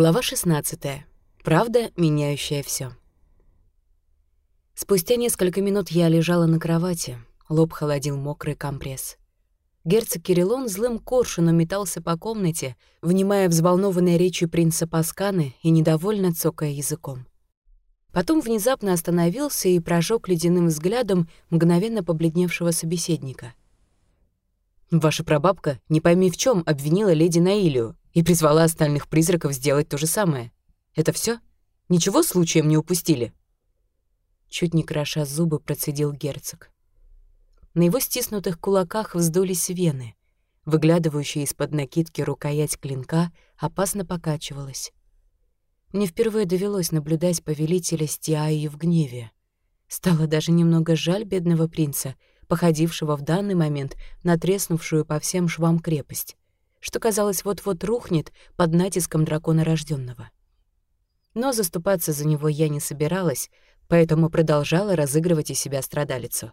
Глава 16. Правда, меняющая все. Спустя несколько минут я лежала на кровати, лоб холодил мокрый компресс. Герцог Кириллон злым коршуном метался по комнате, внимая взволнованной речью принца Пасканы и недовольно цокая языком. Потом внезапно остановился и прожег ледяным взглядом мгновенно побледневшего собеседника. «Ваша прабабка, не пойми в чем обвинила леди Наилию, и призвала остальных призраков сделать то же самое. Это все? Ничего случаем не упустили?» Чуть не кроша зубы, процедил герцог. На его стиснутых кулаках вздулись вены. Выглядывающая из-под накидки рукоять клинка опасно покачивалась. Мне впервые довелось наблюдать повелителя Стиаи в гневе. Стало даже немного жаль бедного принца, походившего в данный момент на треснувшую по всем швам крепость что, казалось, вот-вот рухнет под натиском дракона рожденного. Но заступаться за него я не собиралась, поэтому продолжала разыгрывать из себя страдалицу.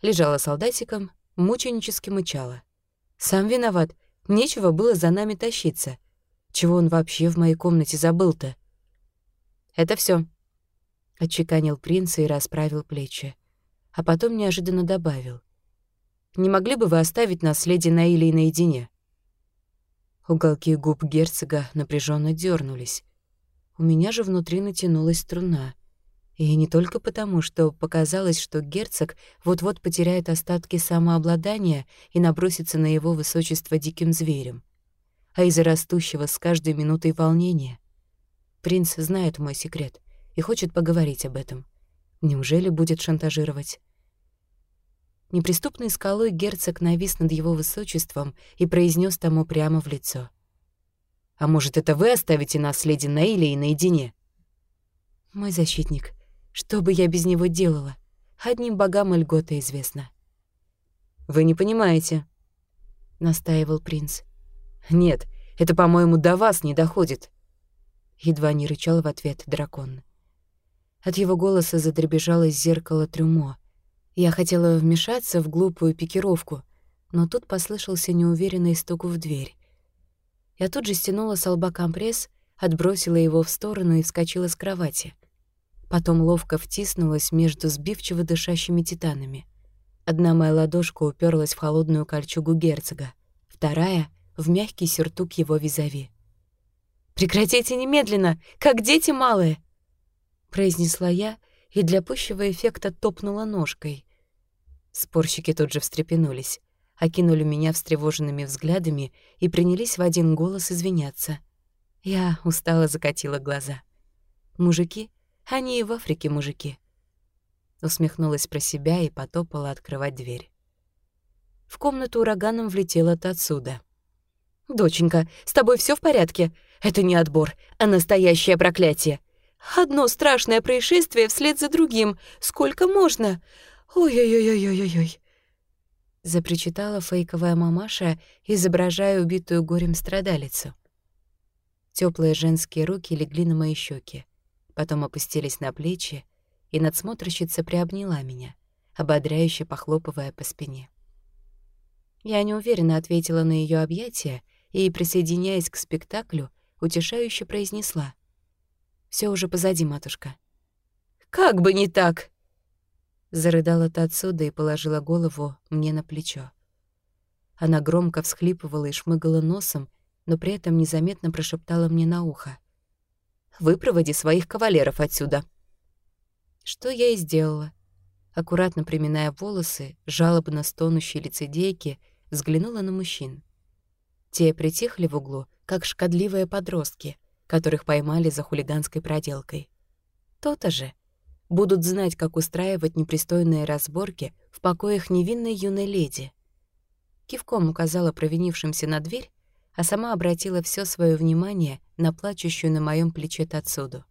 Лежала солдатиком, мученически мычала. Сам виноват, нечего было за нами тащиться. Чего он вообще в моей комнате забыл-то? «Это все, отчеканил принц и расправил плечи. А потом неожиданно добавил. «Не могли бы вы оставить нас с леди Наилей наедине?» Уголки губ герцога напряженно дернулись. У меня же внутри натянулась струна. И не только потому, что показалось, что герцог вот-вот потеряет остатки самообладания и набросится на его высочество диким зверем, а из-за растущего с каждой минутой волнения. Принц знает мой секрет и хочет поговорить об этом. Неужели будет шантажировать? Неприступной скалой герцог навис над его высочеством и произнес тому прямо в лицо. «А может, это вы оставите нас, леди Нейлей, наедине?» «Мой защитник, что бы я без него делала? Одним богам и льгота известно». «Вы не понимаете», — настаивал принц. «Нет, это, по-моему, до вас не доходит», — едва не рычал в ответ дракон. От его голоса задребежало зеркало трюмо, я хотела вмешаться в глупую пикировку, но тут послышался неуверенный стук в дверь. Я тут же стянула с лба компресс, отбросила его в сторону и вскочила с кровати. Потом ловко втиснулась между сбивчиво дышащими титанами. Одна моя ладошка уперлась в холодную кольчугу герцога, вторая — в мягкий сюртук его визави. «Прекратите немедленно, как дети малые!» — произнесла я — и для пущего эффекта топнула ножкой. Спорщики тут же встрепенулись, окинули меня встревоженными взглядами и принялись в один голос извиняться. Я устало закатила глаза. «Мужики? Они и в Африке мужики». Усмехнулась про себя и потопала открывать дверь. В комнату ураганом влетела отсюда. «Доченька, с тобой все в порядке? Это не отбор, а настоящее проклятие. Одно страшное происшествие вслед за другим. Сколько можно? Ой-ой-ой-ой-ой-ой. Запричитала фейковая мамаша, изображая убитую горем страдалицу. Теплые женские руки легли на мои щеки, потом опустились на плечи, и надсмотрщица приобняла меня, ободряюще похлопывая по спине. Я неуверенно ответила на ее объятия и, присоединяясь к спектаклю, утешающе произнесла — все уже позади, матушка». «Как бы не так!» Зарыдала та отсюда и положила голову мне на плечо. Она громко всхлипывала и шмыгала носом, но при этом незаметно прошептала мне на ухо. «Выпроводи своих кавалеров отсюда!» Что я и сделала. Аккуратно приминая волосы, жалобно стонущей лицедейки, взглянула на мужчин. Те притихли в углу, как шкодливые подростки, которых поймали за хулиганской проделкой. То-то же. Будут знать, как устраивать непристойные разборки в покоях невинной юной леди. Кивком указала провинившимся на дверь, а сама обратила все свое внимание на плачущую на моем плече Тацуду.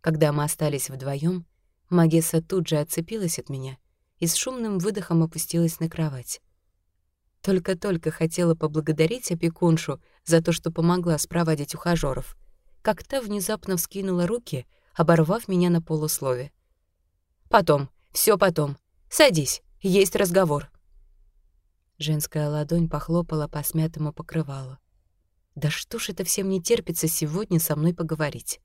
Когда мы остались вдвоем, Магесса тут же отцепилась от меня и с шумным выдохом опустилась на кровать. Только-только хотела поблагодарить опекуншу за то, что помогла спровадить ухажёров, как та внезапно вскинула руки, оборвав меня на полуслове. «Потом, все потом. Садись, есть разговор». Женская ладонь похлопала по смятому покрывалу. Да что ж это всем не терпится сегодня со мной поговорить?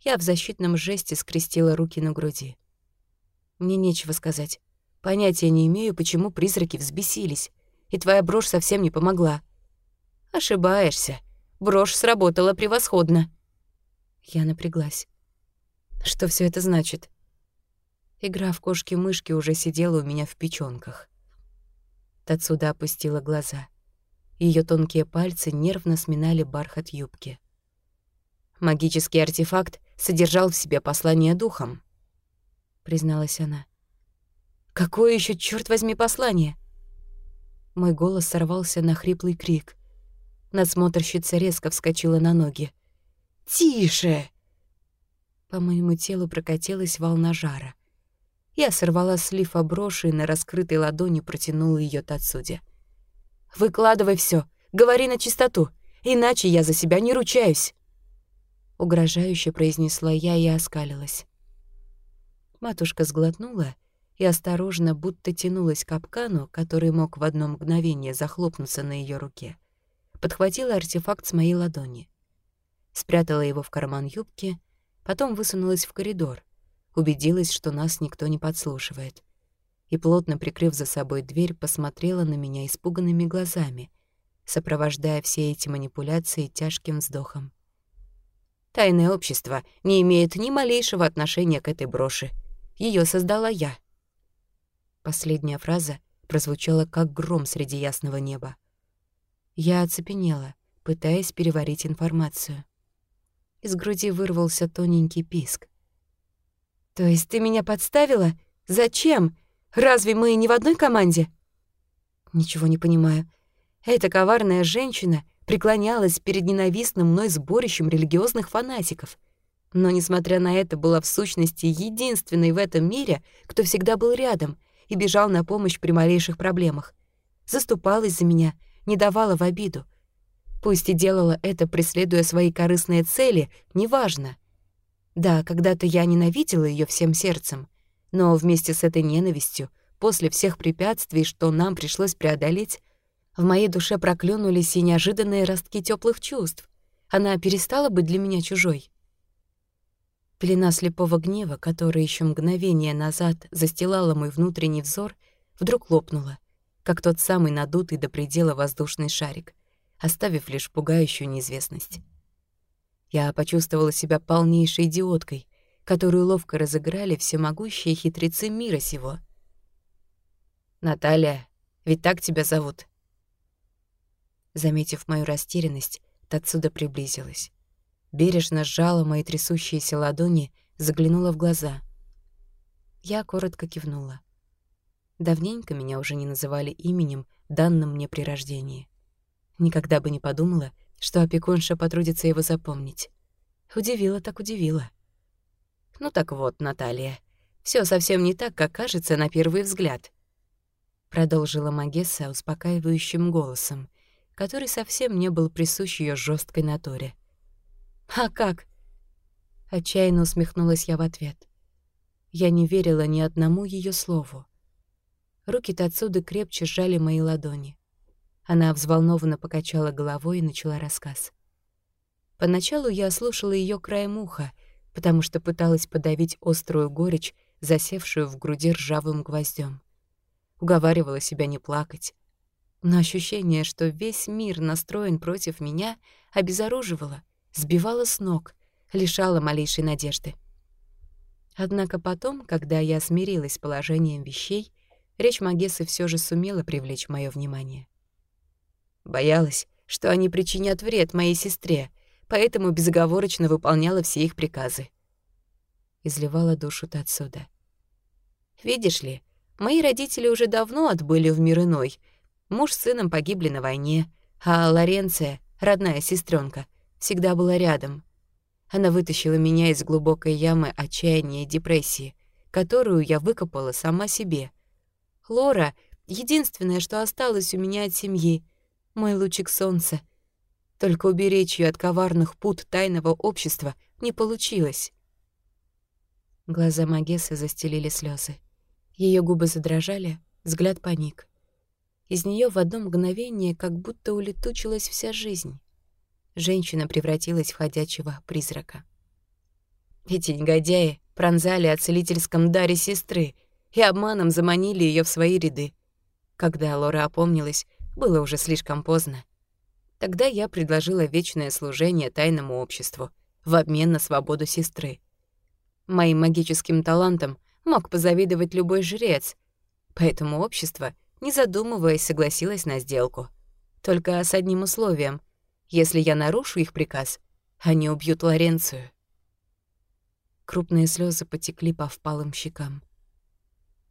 Я в защитном жесте скрестила руки на груди. Мне нечего сказать. Понятия не имею, почему призраки взбесились, и твоя брошь совсем не помогла. Ошибаешься. Брошь сработала превосходно. Я напряглась. Что все это значит? Игра в кошки-мышки уже сидела у меня в печёнках. Тацуда опустила глаза. Ее тонкие пальцы нервно сминали бархат юбки. «Магический артефакт содержал в себе послание духом», — призналась она. «Какое еще, черт возьми, послание?» Мой голос сорвался на хриплый крик. Надсмотрщица резко вскочила на ноги. «Тише!» По моему телу прокатилась волна жара. Я сорвала слив броши и на раскрытой ладони протянула ее Тацуде. Выкладывай все, говори на чистоту, иначе я за себя не ручаюсь. Угрожающе произнесла я и оскалилась. Матушка сглотнула и осторожно, будто тянулась к капкану, который мог в одно мгновение захлопнуться на ее руке. Подхватила артефакт с моей ладони. Спрятала его в карман юбки, потом высунулась в коридор, убедилась, что нас никто не подслушивает и, плотно прикрыв за собой дверь, посмотрела на меня испуганными глазами, сопровождая все эти манипуляции тяжким вздохом. «Тайное общество не имеет ни малейшего отношения к этой броши. Ее создала я». Последняя фраза прозвучала как гром среди ясного неба. Я оцепенела, пытаясь переварить информацию. Из груди вырвался тоненький писк. «То есть ты меня подставила? Зачем? Разве мы не в одной команде?» «Ничего не понимаю. Эта коварная женщина преклонялась перед ненавистным мной сборищем религиозных фанатиков. Но, несмотря на это, была в сущности единственной в этом мире, кто всегда был рядом и бежал на помощь при малейших проблемах. Заступалась за меня, не давала в обиду. Пусть и делала это, преследуя свои корыстные цели, неважно. Да, когда-то я ненавидела ее всем сердцем, но вместе с этой ненавистью, после всех препятствий, что нам пришлось преодолеть, в моей душе проклюнулись и неожиданные ростки теплых чувств. Она перестала быть для меня чужой. Пелена слепого гнева, которая еще мгновение назад застилала мой внутренний взор, вдруг лопнула, как тот самый надутый до предела воздушный шарик, оставив лишь пугающую неизвестность. Я почувствовала себя полнейшей идиоткой, которую ловко разыграли всемогущие хитрецы мира сего. «Наталья, ведь так тебя зовут?» Заметив мою растерянность, отсюда приблизилась. Бережно сжала мои трясущиеся ладони, заглянула в глаза. Я коротко кивнула. Давненько меня уже не называли именем, данным мне при рождении. Никогда бы не подумала, что опекунша потрудится его запомнить. Удивила так удивила. Ну так вот, Наталья, все совсем не так, как кажется на первый взгляд. Продолжила Магесса успокаивающим голосом, который совсем не был присущ ее жесткой натуре. «А как?» Отчаянно усмехнулась я в ответ. Я не верила ни одному ее слову. Руки-то отсюда крепче сжали мои ладони. Она взволнованно покачала головой и начала рассказ. Поначалу я слушала ее краем уха — потому что пыталась подавить острую горечь, засевшую в груди ржавым гвоздем. Уговаривала себя не плакать. Но ощущение, что весь мир настроен против меня, обезоруживало, сбивало с ног, лишало малейшей надежды. Однако потом, когда я смирилась с положением вещей, речь Магессы все же сумела привлечь мое внимание. Боялась, что они причинят вред моей сестре, поэтому безоговорочно выполняла все их приказы. Изливала душу-то отсюда. Видишь ли, мои родители уже давно отбыли в мир иной. Муж с сыном погибли на войне, а Лоренция, родная сестренка, всегда была рядом. Она вытащила меня из глубокой ямы отчаяния и депрессии, которую я выкопала сама себе. Лора — единственное, что осталось у меня от семьи, мой лучик солнца — только уберечь ее от коварных пут тайного общества не получилось. Глаза Магессы застелили слезы. Ее губы задрожали, взгляд паник. Из нее в одно мгновение как будто улетучилась вся жизнь. Женщина превратилась в ходячего призрака. Эти негодяи пронзали о целительском даре сестры и обманом заманили ее в свои ряды. Когда Лора опомнилась, было уже слишком поздно. Тогда я предложила вечное служение тайному обществу в обмен на свободу сестры. Моим магическим талантом мог позавидовать любой жрец, поэтому общество, не задумываясь, согласилось на сделку. Только с одним условием. Если я нарушу их приказ, они убьют Лоренцию. Крупные слезы потекли по впалым щекам.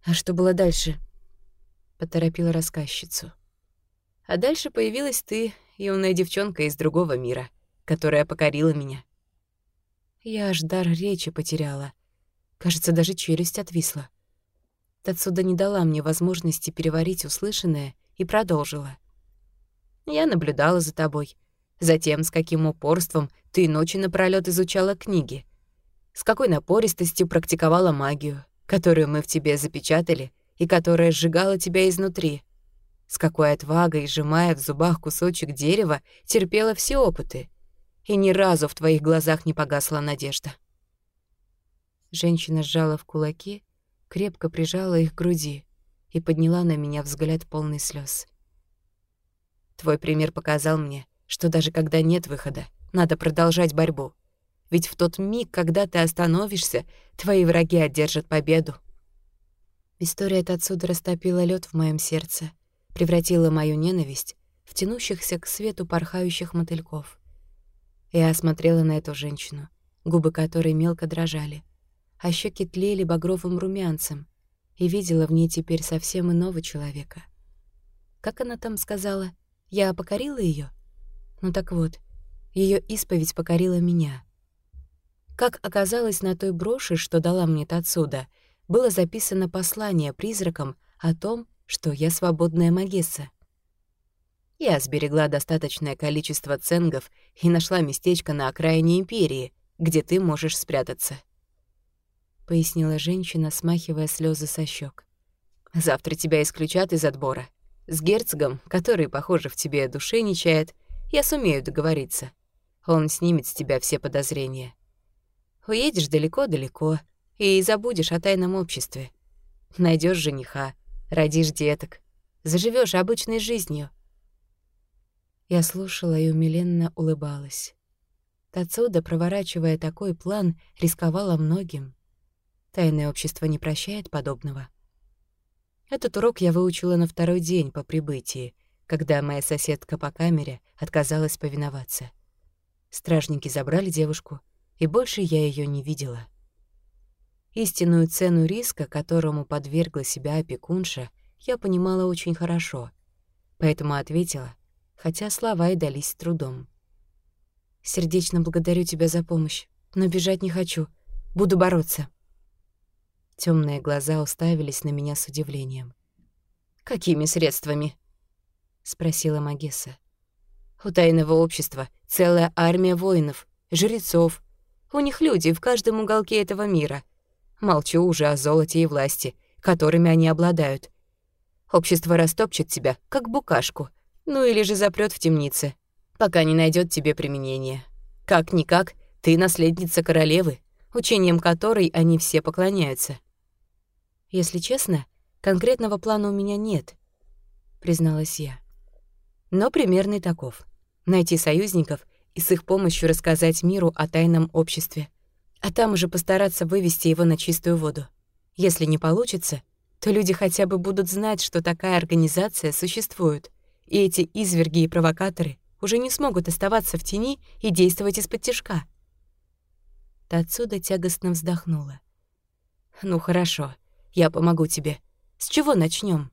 «А что было дальше?» — поторопила рассказчицу. «А дальше появилась ты, юная девчонка из другого мира, которая покорила меня. Я аж дар речи потеряла. Кажется, даже челюсть отвисла. Отсюда не дала мне возможности переварить услышанное и продолжила. Я наблюдала за тобой. Затем, с каким упорством ты ночи напролёт изучала книги. С какой напористостью практиковала магию, которую мы в тебе запечатали и которая сжигала тебя изнутри. С какой отвагой, сжимая в зубах кусочек дерева, терпела все опыты. И ни разу в твоих глазах не погасла надежда. Женщина сжала в кулаки, крепко прижала их к груди и подняла на меня взгляд полный слез. Твой пример показал мне, что даже когда нет выхода, надо продолжать борьбу. Ведь в тот миг, когда ты остановишься, твои враги одержат победу. История от отсюда растопила лед в моем сердце — превратила мою ненависть в тянущихся к свету порхающих мотыльков. Я осмотрела на эту женщину, губы которой мелко дрожали, а щеки тлели багровым румянцем, и видела в ней теперь совсем иного человека. Как она там сказала? Я покорила ее? Ну так вот, ее исповедь покорила меня. Как оказалось, на той броши, что дала мне отсюда, было записано послание призракам о том, что я свободная магесса. Я сберегла достаточное количество ценгов и нашла местечко на окраине Империи, где ты можешь спрятаться. Пояснила женщина, смахивая слезы со щек. Завтра тебя исключат из отбора. С герцогом, который, похоже, в тебе душе не чает, я сумею договориться. Он снимет с тебя все подозрения. Уедешь далеко-далеко и забудешь о тайном обществе. Найдешь жениха, родишь деток, заживешь обычной жизнью. Я слушала и умиленно улыбалась. Отсюда, проворачивая такой план, рисковала многим. Тайное общество не прощает подобного. Этот урок я выучила на второй день по прибытии, когда моя соседка по камере отказалась повиноваться. Стражники забрали девушку, и больше я ее не видела. Истинную цену риска, которому подвергла себя опекунша, я понимала очень хорошо, поэтому ответила, хотя слова и дались с трудом. «Сердечно благодарю тебя за помощь, но бежать не хочу. Буду бороться». Темные глаза уставились на меня с удивлением. «Какими средствами?» — спросила Магесса. «У тайного общества целая армия воинов, жрецов. У них люди в каждом уголке этого мира — Молчу уже о золоте и власти, которыми они обладают. Общество растопчет тебя, как букашку, ну или же запрет в темнице, пока не найдет тебе применение. Как-никак, ты наследница королевы, учением которой они все поклоняются. Если честно, конкретного плана у меня нет, призналась я. Но примерный таков. Найти союзников и с их помощью рассказать миру о тайном обществе а там уже постараться вывести его на чистую воду. Если не получится, то люди хотя бы будут знать, что такая организация существует, и эти изверги и провокаторы уже не смогут оставаться в тени и действовать из-под тяжка. Та отсюда тягостно вздохнула. «Ну хорошо, я помогу тебе. С чего начнем?